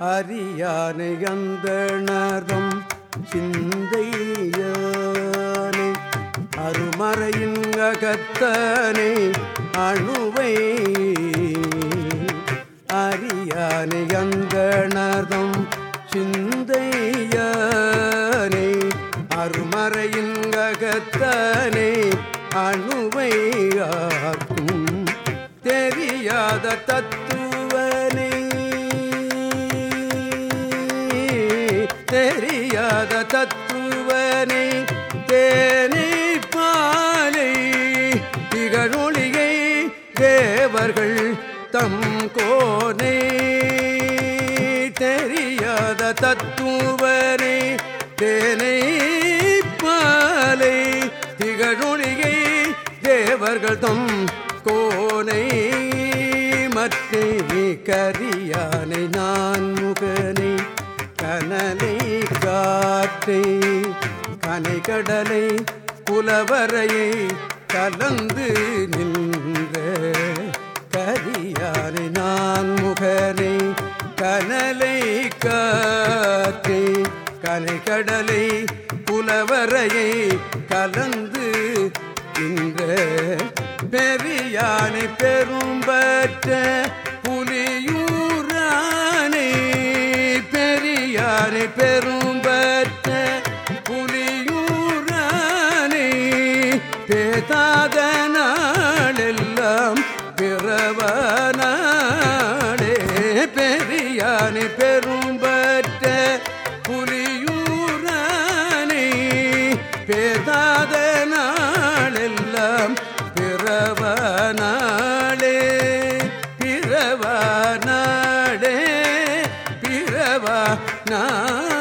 அறியானை அந்தணர்தம் சிந்தையானை அருமறையின் அகத்தனை அணுவை. அறியானை அந்தணர்தம் சிந்தையானை அருமறையின் அகத்தனை அணுவை. ஆக்கும் தெரியாத தத்துவ தத்துவனை தேனை பாலை திகழொளியை தேவர்கள் தம் கோனை. தெரியாத தத்துவனை தேனை பாலை திகழொளியை தேவர்கள் தம் கோனை. மற்றே கரியானை நான் முகனை. கனலை காற்றை கனை கடலை புலவரையை கலந்து நின்ற கரியானை நான் முகனை கனலை காற்றை கனை கடலை புலவரையை கலந்து நின்ற பெரியானை பெரும் பெரும்பற்ற புலியூரானை பேதாத நாளெல்லாம் பிறவனாடே பெரியானை பெரும்பற்ற புலியூரானை பேதா ಶಿವನಾ